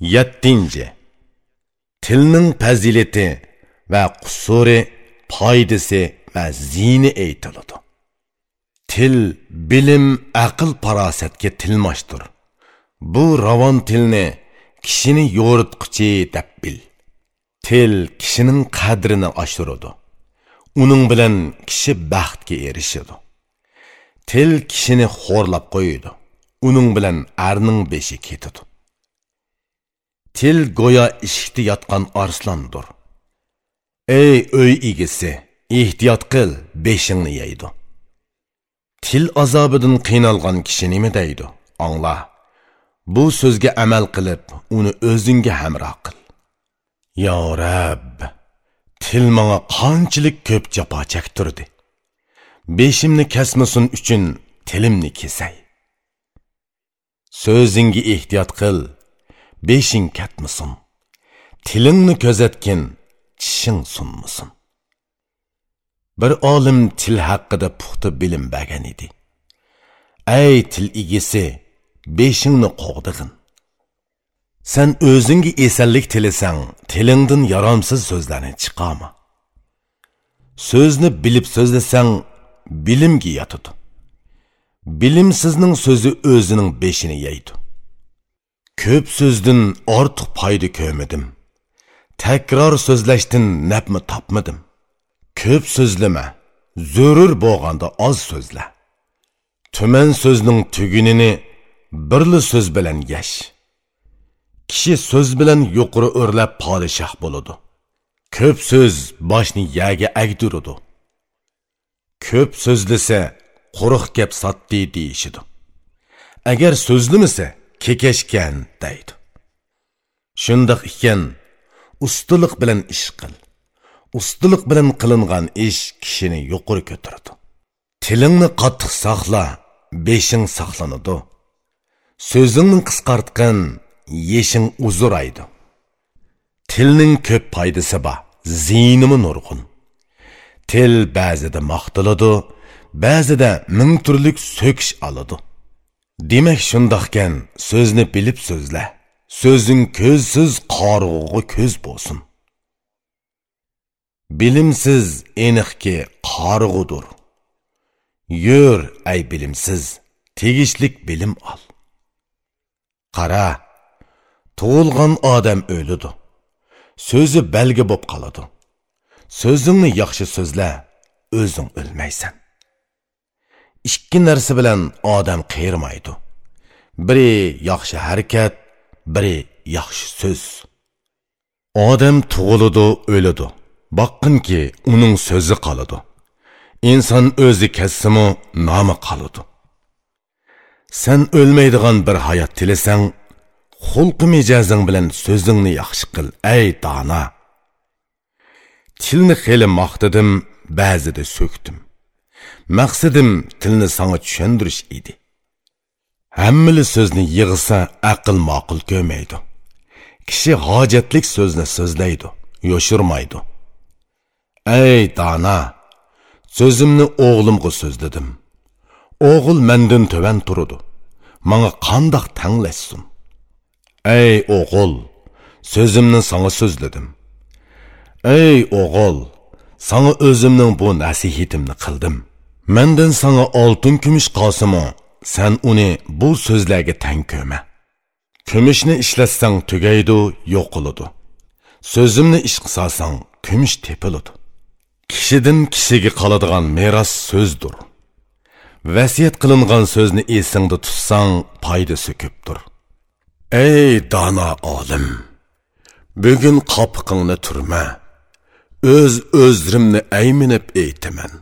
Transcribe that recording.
yettinchi. Tilning fazilati va qusuri foydasi va ziyni aytiladi. Til bilim aql farosatga tilmoshdir bu ravon tilni kishini yo'ritqichi deb bil. Til kishining qadrini oshiradi. Uning bilan kishi baxtga erishadi. Til kishini xo'rlab qo'yadi. Uning bilan arning beshi ketadi. Til go'yo eshikda yotgan arslondir ey uy egisi ehtiyot qil beshingni yeydi til azobidan qiynalgan kishi nima deydi? Angla. Bu so'zga amal qilib uni o'zingga hamroh qil. Yo rab til manga qanchalik ko'p jafo chektirdi beshimni kasmasin uchun tilimni kesay. So'zingga ehtiyot qil beshing ketmasin tilingni ko'zatgin tishing sunmasin bir olim til haqida puxta bilim bergan edi ey til egisi beshingni qo'g'dig'in? Sen o'zingga esallik tilasang tilingdan yaramsiz so'zlarni chiqarma so'zni bilib so'zlasang bilimga yotadi bilimsizning so'zi o'zining beshini yeydi ko'p so'zdan ortiq foyda ko'rmadim takror so'zlashdan nafmi topmadim ko'p so'zlama zo'rur bo'lganda oz so'zla tuman so'zning tugunini birli so'z bilan yash kishi so'z bilan yuqori o'rlab podshoh bo'ladi ko'p so'z boshni yaga agdirudi ko'p so'zlasa quruq кеп sotdi deyishidi agar so'zlimasa kekashgan deydi. Shundoq ekan ustalik bilan ish qil. Ustalik bilan qilingan ish kishini yuqori ko'taradi. Tilingni qattiq saqla beshing saqlanadi. So'zingni qisqartqin yeshing uzuraydi tilning ko'p foydasi bor ziynimi nurg'un. Til ba'zida maqtiladi ba'zida ming turlik so'kish oladi. Demak shundoqkan so'zni bilib so'zla. So'zing ko'zsiz qorg'ug'i ko'z bo'lsin. Bilimsiz eniqki qorg'udur yur ay bilimsiz tegishlik bilim ol. Qara tug'ilgan odam o'lidi so'zi belgi bo'p qoladi. So'zingni yaxshi so'zla o'zing o'lmaysan. Ikki narsa bilan odam qiyirmaydi biri yaxshi harakat biri yaxshi so'z. Odam tug'iladi o'ladi. Boqqinki uning so'zi qoladi. Inson o'zi kassimi nomi qoladi. Sen o'lmaydigan bir hayot tilasang xulqi mijozing bilan so'zingni yaxshi qil ey dona. Tilni xeli maqtadim ba'zida so'kdim. Maqsadim tilni sanga tushuntirish edi. Hammili so'zni yig'sa aql ma'qul ko'rmaydi kishi hojatlik so'zni so'zlaydi yoshirmaydi. Ey dona so'zimni o'g'limga so'zladim. O'g'il mendan tuvan turdi manga qandoq tanglashsin ey o'g'il so'zimni sanga so'zladim. Ey o'g'il sanga o'zimning bu nasihatimni qildim. Mendan sanga oltin kumush qosimi sen uni bu so'zlarga tang ko'ma kumushni ishlatsang tugaydi yo'qiladi so'zimni ish qilsasang kumush tepiladi kishidan kishiga qoladigan meros so'zdir vasiyat qilingan so'zni esingda tutsang foydasi ko'pdir ey dono olim bugun qopqingni turma o'z o'zrimni ayminib aytaman